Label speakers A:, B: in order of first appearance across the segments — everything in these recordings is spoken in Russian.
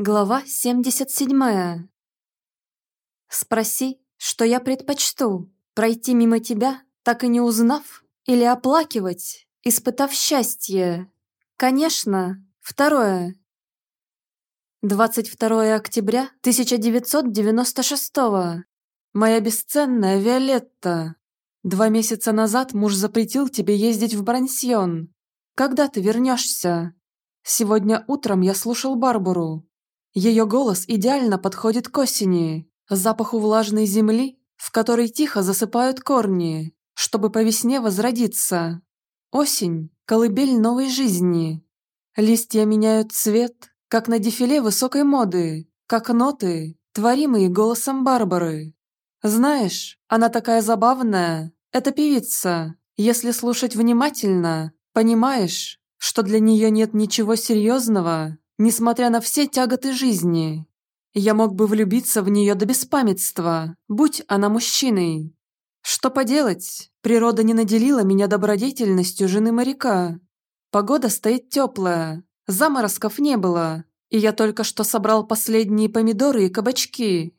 A: Глава 77. Спроси, что я предпочту, пройти мимо тебя, так и не узнав, или оплакивать, испытав счастье. Конечно, второе. 22 октября 1996 Моя бесценная Виолетта. Два месяца назад муж запретил тебе ездить в Брансьон. Когда ты вернешься? Сегодня утром я слушал Барбару. Ее голос идеально подходит к осени, запаху влажной земли, в которой тихо засыпают корни, чтобы по весне возродиться. Осень – колыбель новой жизни. Листья меняют цвет, как на дефиле высокой моды, как ноты, творимые голосом Барбары. Знаешь, она такая забавная, эта певица. Если слушать внимательно, понимаешь, что для нее нет ничего серьезного, несмотря на все тяготы жизни. Я мог бы влюбиться в нее до беспамятства, будь она мужчиной. Что поделать, природа не наделила меня добродетельностью жены моряка. Погода стоит теплая, заморозков не было, и я только что собрал последние помидоры и кабачки.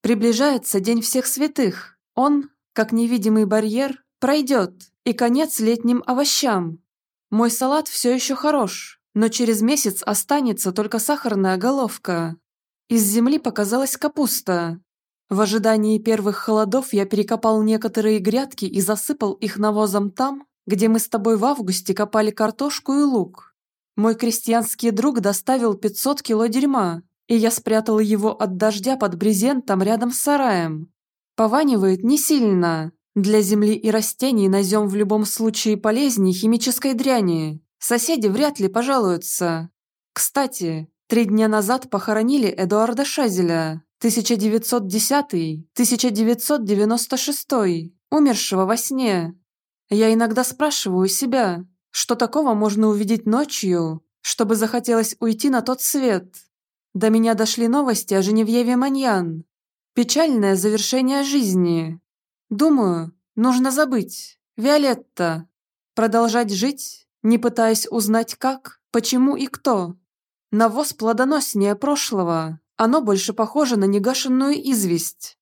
A: Приближается День всех святых. Он, как невидимый барьер, пройдет, и конец летним овощам. Мой салат все еще хорош, но через месяц останется только сахарная головка. Из земли показалась капуста. В ожидании первых холодов я перекопал некоторые грядки и засыпал их навозом там, где мы с тобой в августе копали картошку и лук. Мой крестьянский друг доставил 500 кило дерьма, и я спрятал его от дождя под брезентом рядом с сараем. Пованивает не сильно. Для земли и растений назем в любом случае полезнее химической дряни. Соседи вряд ли пожалуются. Кстати, три дня назад похоронили Эдуарда Шазеля, 1910-1996, умершего во сне. Я иногда спрашиваю себя, что такого можно увидеть ночью, чтобы захотелось уйти на тот свет. До меня дошли новости о Женевьеве Маньян. Печальное завершение жизни. Думаю, нужно забыть. Виолетта. Продолжать жить не пытаясь узнать как, почему и кто. Навоз плодоноснее прошлого, оно больше похоже на негашенную известь.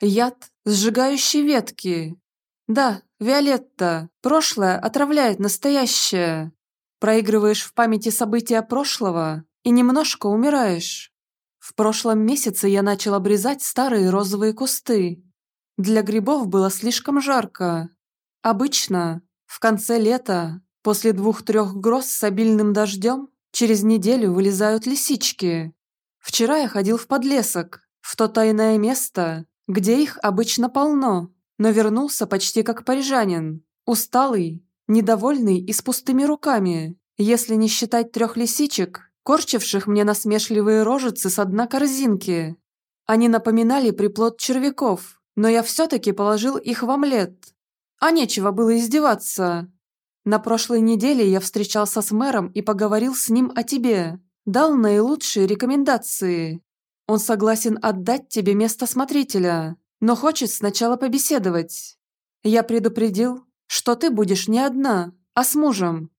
A: Яд, сжигающий ветки. Да, Виолетта, прошлое отравляет настоящее. Проигрываешь в памяти события прошлого и немножко умираешь. В прошлом месяце я начал обрезать старые розовые кусты. Для грибов было слишком жарко. Обычно, в конце лета, После двух-трех гроз с обильным дождем через неделю вылезают лисички. Вчера я ходил в подлесок, в то тайное место, где их обычно полно, но вернулся почти как парижанин, усталый, недовольный и с пустыми руками, если не считать трех лисичек, корчивших мне насмешливые рожицы с дна корзинки. Они напоминали приплод червяков, но я все-таки положил их в омлет. А нечего было издеваться. На прошлой неделе я встречался с мэром и поговорил с ним о тебе. Дал наилучшие рекомендации. Он согласен отдать тебе место смотрителя, но хочет сначала побеседовать. Я предупредил, что ты будешь не одна, а с мужем.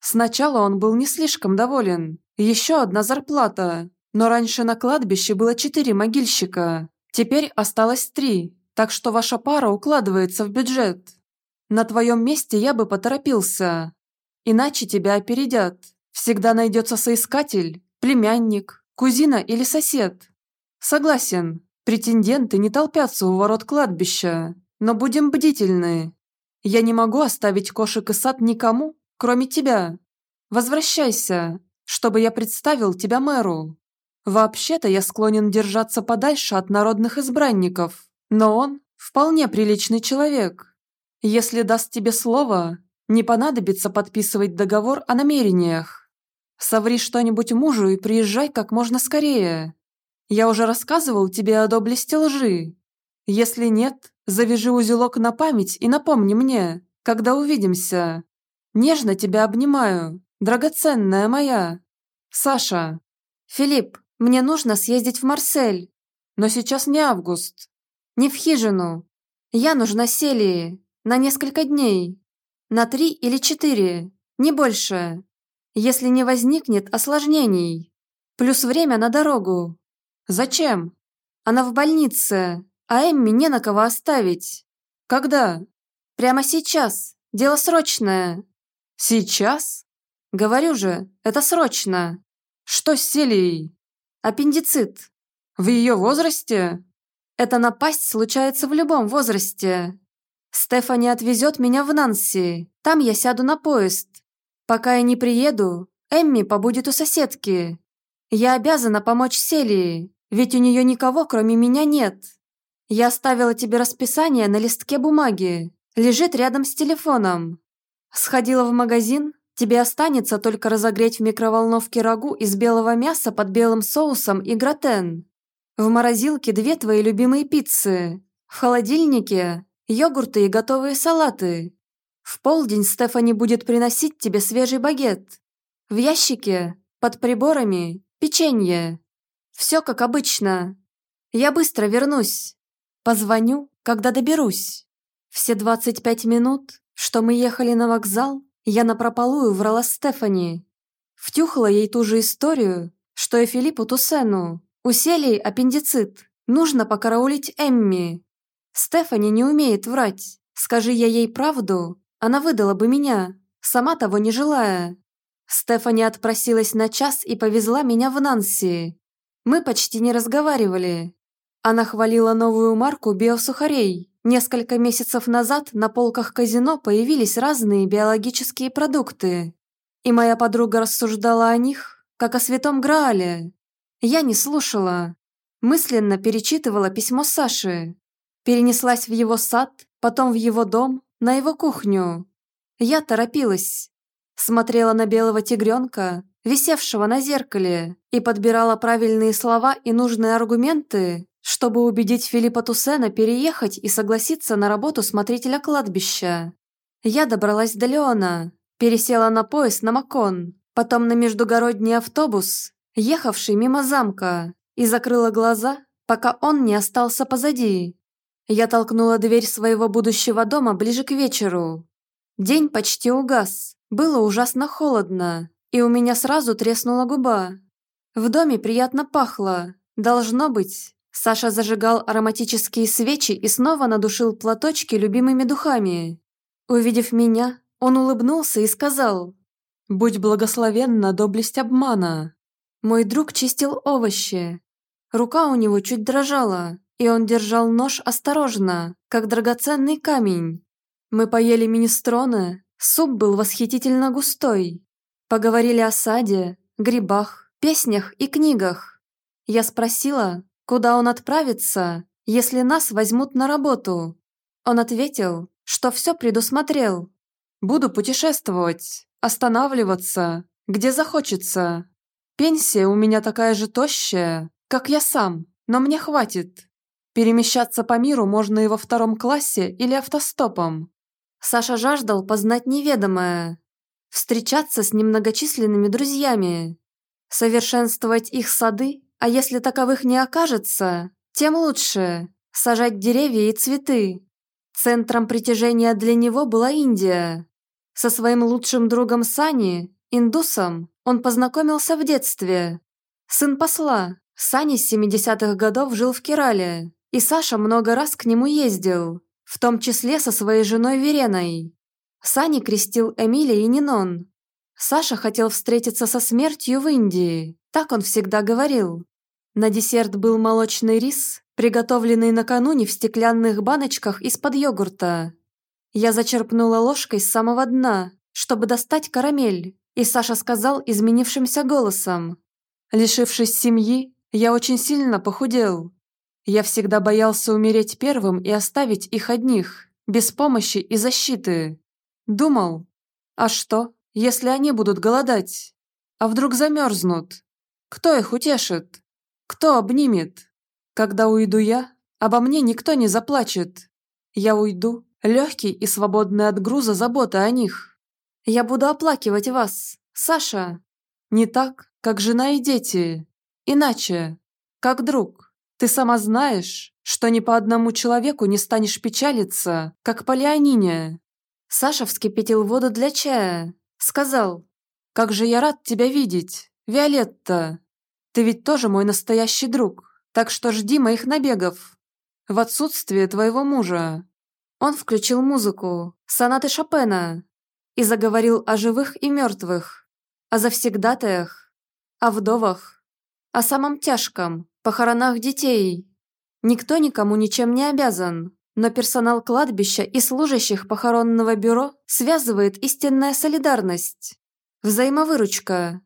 A: Сначала он был не слишком доволен. Еще одна зарплата. Но раньше на кладбище было четыре могильщика. Теперь осталось три, так что ваша пара укладывается в бюджет. На твоем месте я бы поторопился. Иначе тебя опередят. Всегда найдется соискатель, племянник, кузина или сосед. Согласен, претенденты не толпятся у ворот кладбища, но будем бдительны. Я не могу оставить кошек и сад никому, кроме тебя. Возвращайся, чтобы я представил тебя мэру. Вообще-то я склонен держаться подальше от народных избранников, но он вполне приличный человек. Если даст тебе слово, не понадобится подписывать договор о намерениях. Соври что-нибудь мужу и приезжай как можно скорее. Я уже рассказывал тебе о доблести лжи. Если нет, завяжи узелок на память и напомни мне, когда увидимся. Нежно тебя обнимаю, драгоценная моя. Саша. Филипп, мне нужно съездить в Марсель. Но сейчас не август. Не в хижину. Я нужна Селии. На несколько дней. На три или четыре. Не больше. Если не возникнет осложнений. Плюс время на дорогу. Зачем? Она в больнице, а Эмми не на кого оставить. Когда? Прямо сейчас. Дело срочное. Сейчас? Говорю же, это срочно. Что с Селией? Аппендицит. В ее возрасте? Эта напасть случается в любом возрасте. Стефани отвезет меня в Нанси. Там я сяду на поезд. Пока я не приеду, Эмми побудет у соседки. Я обязана помочь Селии, ведь у нее никого, кроме меня, нет. Я оставила тебе расписание на листке бумаги. Лежит рядом с телефоном. Сходила в магазин, тебе останется только разогреть в микроволновке рагу из белого мяса под белым соусом и гратен. В морозилке две твои любимые пиццы. В холодильнике йогурты и готовые салаты. В полдень Стефани будет приносить тебе свежий багет. В ящике, под приборами, печенье. Все как обычно. Я быстро вернусь. Позвоню, когда доберусь. Все 25 минут, что мы ехали на вокзал, я напропалую врала Стефани. Втюхала ей ту же историю, что и Филиппу Тусену. У аппендицит. Нужно покараулить Эмми. Стефани не умеет врать. Скажи я ей правду, она выдала бы меня, сама того не желая. Стефани отпросилась на час и повезла меня в Нанси. Мы почти не разговаривали. Она хвалила новую марку биосухарей. Несколько месяцев назад на полках казино появились разные биологические продукты. И моя подруга рассуждала о них, как о святом Граале. Я не слушала. Мысленно перечитывала письмо Саши. Перенеслась в его сад, потом в его дом, на его кухню. Я торопилась. Смотрела на белого тигренка, висевшего на зеркале, и подбирала правильные слова и нужные аргументы, чтобы убедить Филиппа Туссена переехать и согласиться на работу смотрителя кладбища. Я добралась до Леона, пересела на поезд на Макон, потом на междугородний автобус, ехавший мимо замка, и закрыла глаза, пока он не остался позади. Я толкнула дверь своего будущего дома ближе к вечеру. День почти угас, было ужасно холодно, и у меня сразу треснула губа. В доме приятно пахло. Должно быть, Саша зажигал ароматические свечи и снова надушил платочки любимыми духами. Увидев меня, он улыбнулся и сказал «Будь благословенна доблесть обмана». Мой друг чистил овощи. Рука у него чуть дрожала, и он держал нож осторожно, как драгоценный камень. Мы поели министроны, суп был восхитительно густой. Поговорили о саде, грибах, песнях и книгах. Я спросила, куда он отправится, если нас возьмут на работу. Он ответил, что все предусмотрел. Буду путешествовать, останавливаться, где захочется. Пенсия у меня такая же тощая, как я сам, но мне хватит. Перемещаться по миру можно и во втором классе или автостопом. Саша жаждал познать неведомое, встречаться с немногочисленными друзьями, совершенствовать их сады, а если таковых не окажется, тем лучше, сажать деревья и цветы. Центром притяжения для него была Индия. Со своим лучшим другом Сани, индусом, он познакомился в детстве. Сын посла, Сани с 70-х годов жил в Керале, и Саша много раз к нему ездил, в том числе со своей женой Вереной. Сани крестил Эмилия и Нинон. Саша хотел встретиться со смертью в Индии, так он всегда говорил. На десерт был молочный рис, приготовленный накануне в стеклянных баночках из-под йогурта. Я зачерпнула ложкой с самого дна, чтобы достать карамель, и Саша сказал изменившимся голосом. Лишившись семьи, я очень сильно похудел. Я всегда боялся умереть первым и оставить их одних, без помощи и защиты. Думал, а что, если они будут голодать? А вдруг замерзнут? Кто их утешит? Кто обнимет? Когда уйду я, обо мне никто не заплачет. Я уйду, легкий и свободный от груза заботы о них. Я буду оплакивать вас, Саша. Не так, как жена и дети. Иначе, как друг. Ты сама знаешь, что ни по одному человеку не станешь печалиться, как по Леонине. Саша вскипятил воду для чая. Сказал, «Как же я рад тебя видеть, Виолетта!» Ты ведь тоже мой настоящий друг, так что жди моих набегов. В отсутствие твоего мужа».
B: Он включил музыку, сонаты Шопена, и заговорил о живых и мертвых, о завсегдатаях, о вдовах, о самом тяжком, похоронах детей. Никто никому ничем не обязан, но персонал кладбища и служащих похоронного бюро связывает истинная солидарность, взаимовыручка,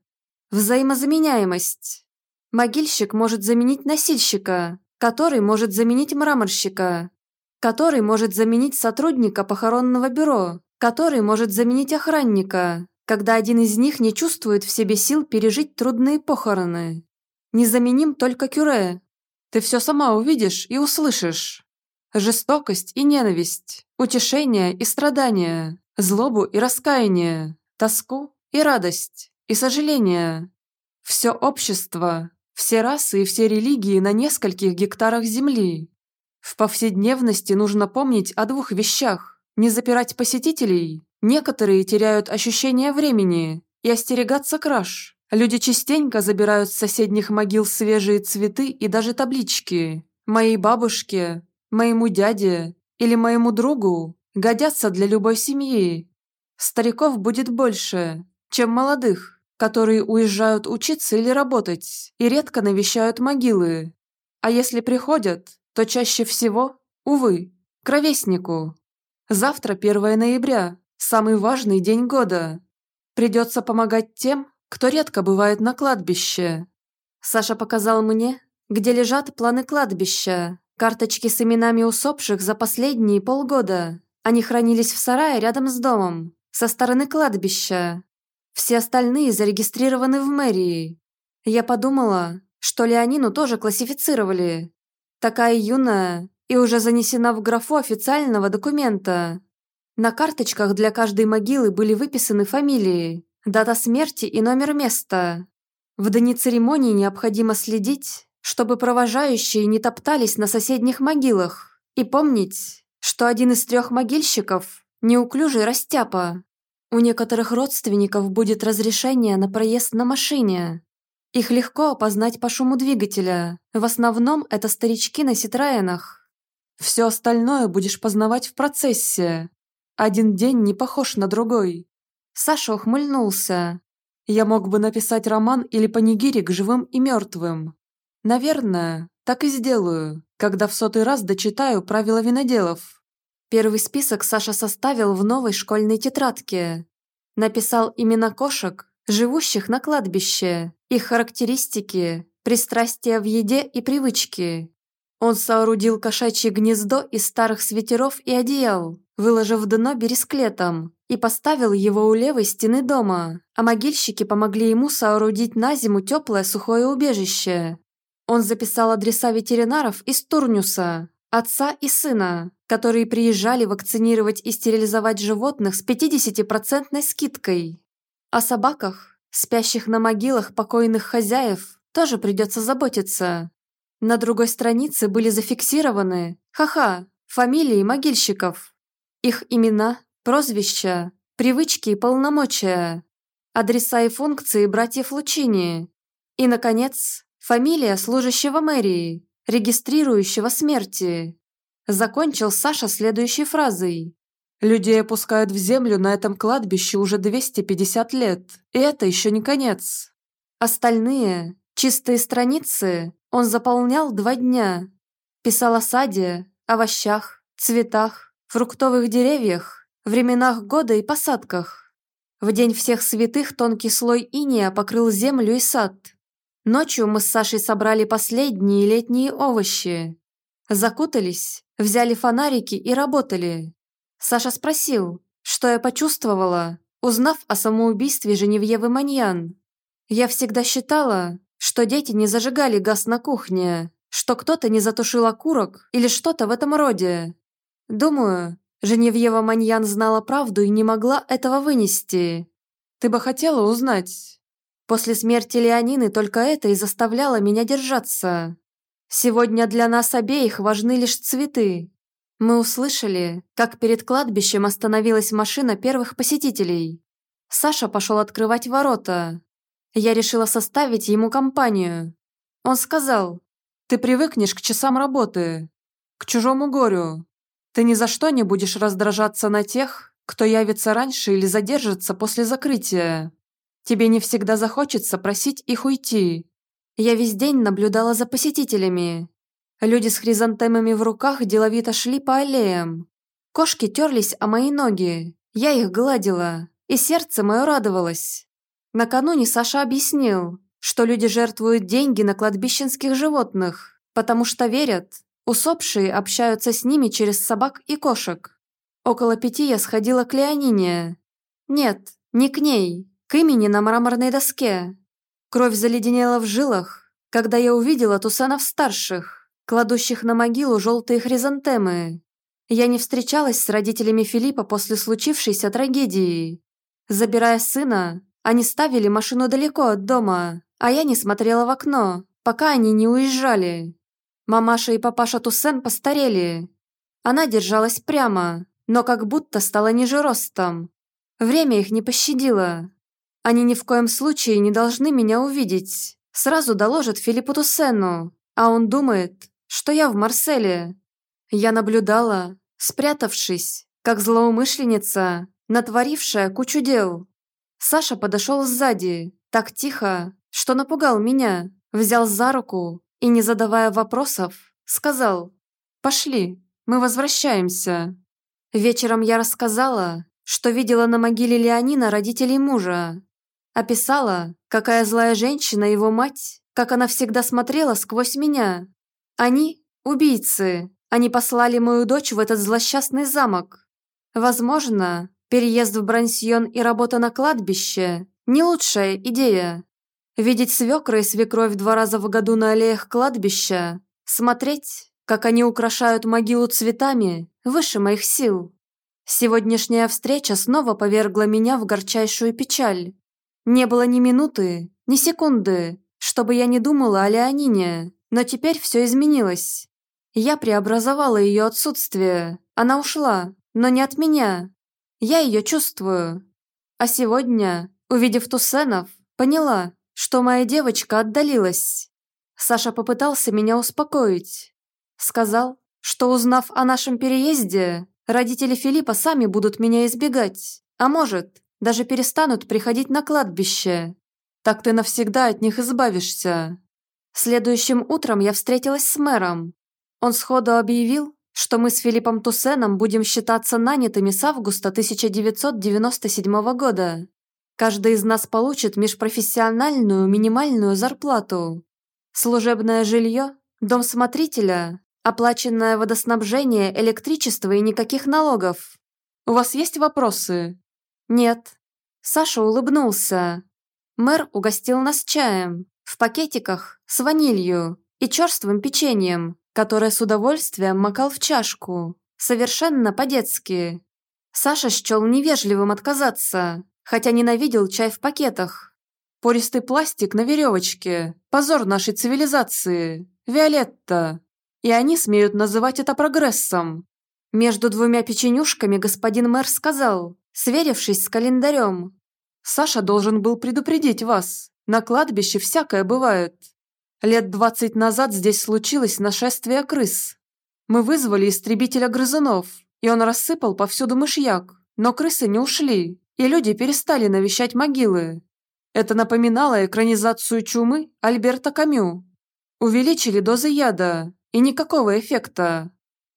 B: взаимозаменяемость. Могильщик может заменить носильщика, который может заменить мраморщика, который может заменить сотрудника похоронного бюро, который может заменить охранника, когда один из них не чувствует в себе сил пережить трудные похороны. Незаменим только Кюре.
A: Ты все сама увидишь и услышишь. Жестокость и ненависть, утешение и страдания, злобу и раскаяние, тоску и радость, и сожаление. Все общество, все расы и все религии на нескольких гектарах земли. В повседневности нужно помнить о двух вещах. Не запирать посетителей. Некоторые теряют ощущение времени и остерегаться краж. Люди частенько забирают с соседних могил свежие цветы и даже таблички. Моей бабушке, моему дяде или моему другу годятся для любой семьи. Стариков будет больше, чем молодых, которые уезжают учиться или работать и редко навещают могилы. А если приходят, то чаще всего, увы, к ровеснику. Завтра 1 ноября, самый важный день года. Придется помогать тем, кто редко бывает на кладбище.
B: Саша показал мне, где лежат планы кладбища, карточки с именами усопших за последние полгода. Они хранились в сарае рядом с домом, со стороны кладбища. Все остальные зарегистрированы в мэрии. Я подумала, что Леонину тоже классифицировали. Такая юная и уже занесена в графу официального документа. На карточках для каждой могилы были выписаны фамилии, дата смерти и номер места. В дни церемонии необходимо следить, чтобы провожающие не топтались на соседних могилах, и помнить, что один из трех могильщиков – неуклюжий растяпа. У некоторых родственников будет разрешение на проезд на машине. Их легко опознать по шуму двигателя. В основном это старички на Ситроенах.
A: Все остальное будешь познавать в процессе. Один день не похож на другой.
B: Саша ухмыльнулся.
A: Я мог бы написать роман или панигирик живым и мертвым. Наверное, так и сделаю, когда в сотый раз дочитаю правила виноделов.
B: Первый список Саша составил в новой школьной тетрадке. Написал имена кошек, живущих на кладбище, их характеристики, пристрастия в еде и привычки. Он соорудил кошачье гнездо из старых свитеров и одеял, выложив дно бересклетом, и поставил его у левой стены дома, а могильщики помогли ему соорудить на зиму теплое сухое убежище. Он записал адреса ветеринаров из Турнюса, отца и сына, которые приезжали вакцинировать и стерилизовать животных с 50% скидкой. О собаках, спящих на могилах покойных хозяев, тоже придется заботиться. На другой странице были зафиксированы, ха-ха, фамилии могильщиков, их имена, прозвища, привычки и полномочия, адреса и функции братьев Лучини. И, наконец, фамилия служащего мэрии, регистрирующего смерти. Закончил Саша следующей фразой.
A: «Людей опускают в землю на этом кладбище уже 250 лет, и это еще не конец».
B: Остальные, чистые страницы, он заполнял два дня. Писал о саде, овощах, цветах, фруктовых деревьях, временах года и посадках. В день всех святых тонкий слой иния покрыл землю и сад. Ночью мы с Сашей собрали последние летние овощи. Закутались, взяли фонарики и работали. Саша спросил, что я почувствовала, узнав о самоубийстве Женевьевы Маньян. Я всегда считала, что дети не зажигали газ на кухне, что кто-то не затушил окурок или что-то в этом роде. Думаю, Женевьева Маньян знала правду и не могла этого вынести.
A: Ты бы хотела узнать.
B: После смерти Леонины только это и заставляло меня держаться. Сегодня для нас обеих важны лишь цветы. Мы услышали, как перед кладбищем остановилась машина первых посетителей. Саша пошел открывать ворота. Я решила составить ему компанию, Он сказал,
A: «Ты привыкнешь к часам работы, к чужому горю. Ты ни за что не будешь раздражаться на тех, кто явится раньше или задержится после закрытия. Тебе не всегда захочется просить их уйти».
B: Я весь день наблюдала за посетителями. Люди с хризантемами в руках деловито шли по аллеям. Кошки терлись о мои ноги. Я их гладила, и сердце мое радовалось. Накануне Саша объяснил, что люди жертвуют деньги на кладбищенских животных, потому что верят, усопшие общаются с ними через собак и кошек. Около пяти я сходила к Леонине. Нет, не к ней, к имени на мраморной доске. Кровь заледенела в жилах, когда я увидела Тусанов-старших, кладущих на могилу желтые хризантемы. Я не встречалась с родителями Филиппа после случившейся трагедии. Забирая сына, они ставили машину далеко от дома, а я не смотрела в окно, пока они не уезжали. Мамаша и папаша Туссен постарели. Она держалась прямо, но как будто стала ниже ростом. Время их не пощадило. Они ни в коем случае не должны меня увидеть. Сразу доложат Филиппу Туссену, а он думает, что я в Марселе. Я наблюдала, спрятавшись, как злоумышленница, натворившая кучу дел. Саша подошел сзади, так тихо, что напугал меня, взял за руку и, не задавая вопросов, сказал «Пошли, мы возвращаемся». Вечером я рассказала, что видела на могиле Леонина родителей мужа. Описала, какая злая женщина его мать, как она всегда смотрела сквозь меня. Они – убийцы, они послали мою дочь в этот злосчастный замок. Возможно, переезд в Брансьон и работа на кладбище – не лучшая идея. Видеть свекра и свекровь два раза в году на аллеях кладбища, смотреть, как они украшают могилу цветами, выше моих сил. Сегодняшняя встреча снова повергла меня в горчайшую печаль. Не было ни минуты, ни секунды, чтобы я не думала о Леонине, но теперь все изменилось. Я преобразовала ее отсутствие. Она ушла, но не от меня. Я ее чувствую. А сегодня, увидев Тусенов, поняла, что моя девочка отдалилась. Саша попытался меня успокоить. Сказал, что узнав о нашем переезде, родители Филиппа сами будут меня избегать, а может, даже перестанут приходить на кладбище. Так ты навсегда от них избавишься. Следующим утром я встретилась с мэром. Он сходу объявил, что мы с Филиппом Туссеном будем считаться нанятыми с августа 1997 года. Каждый из нас получит межпрофессиональную минимальную зарплату. Служебное жилье, дом смотрителя, оплаченное водоснабжение, электричество и никаких налогов. У вас есть вопросы? Нет. Саша улыбнулся. Мэр угостил нас чаем, в пакетиках, с ванилью и черствым печеньем, которое с удовольствием макал в чашку, совершенно по-детски. Саша счел невежливым отказаться, хотя ненавидел чай в пакетах. Пористый пластик на веревочке, позор нашей цивилизации, Виолетта. И они смеют называть это прогрессом. Между двумя печенюшками господин мэр сказал, сверившись с календарем. Саша должен был предупредить вас. На кладбище всякое бывает. Лет двадцать назад здесь случилось нашествие крыс. Мы вызвали истребителя грызунов, и он рассыпал повсюду мышьяк, но крысы не ушли, и люди перестали навещать могилы. Это напоминало экранизацию чумы Альберта Камю. Увеличили дозы яда, и никакого эффекта.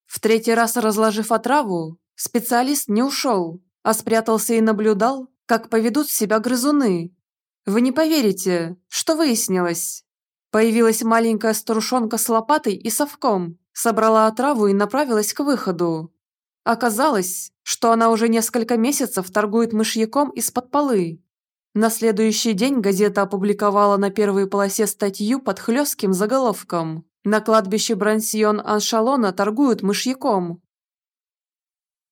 B: В третий раз разложив отраву, специалист не ушел, а спрятался и наблюдал, как поведут себя грызуны. Вы не поверите, что выяснилось. Появилась маленькая старушонка с лопатой и совком, собрала отраву и направилась к выходу. Оказалось, что она уже несколько месяцев торгует мышьяком из-под полы. На следующий день газета опубликовала на первой полосе статью под хлестким заголовком «На кладбище Брансьон-Аншалона торгуют мышьяком».